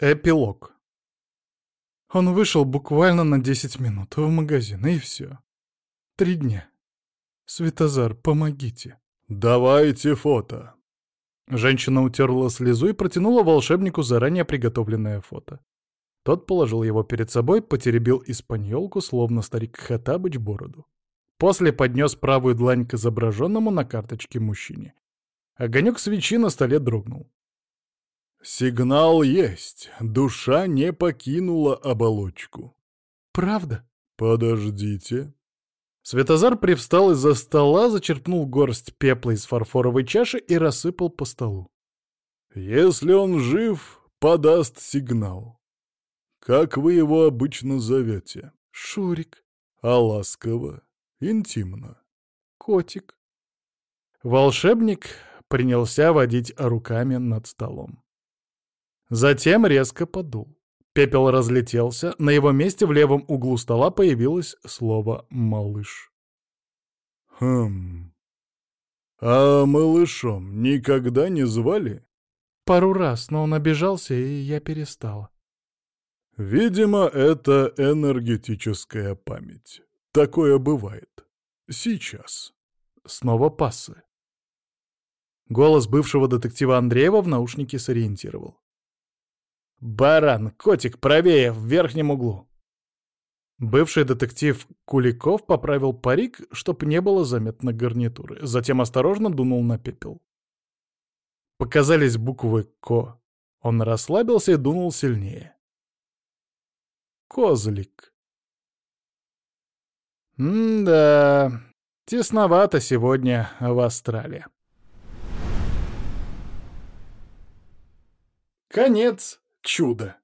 Эпилог. Он вышел буквально на 10 минут в магазин, и все. Три дня. Светозар, помогите. «Давайте фото». Женщина утерла слезу и протянула волшебнику заранее приготовленное фото. Тот положил его перед собой, потеребил испаньолку, словно старик Хатабыч бороду. После поднес правую длань к изображенному на карточке мужчине. Огонек свечи на столе дрогнул. «Сигнал есть. Душа не покинула оболочку». «Правда?» «Подождите». Светозар привстал из-за стола, зачерпнул горсть пепла из фарфоровой чаши и рассыпал по столу. «Если он жив, подаст сигнал. Как вы его обычно зовете?» «Шурик». «А ласково, интимно?» «Котик». Волшебник принялся водить руками над столом. Затем резко подул. Пепел разлетелся, на его месте в левом углу стола появилось слово «малыш». «Хм... А малышом никогда не звали?» «Пару раз, но он обижался, и я перестала». «Видимо, это энергетическая память. Такое бывает. Сейчас». Снова пассы. Голос бывшего детектива Андреева в наушнике сориентировал. «Баран, котик, правее, в верхнем углу!» Бывший детектив Куликов поправил парик, чтоб не было заметно гарнитуры, затем осторожно дунул на пепел. Показались буквы «Ко». Он расслабился и дунул сильнее. Козлик. М-да, тесновато сегодня в Австралии. Конец чудо.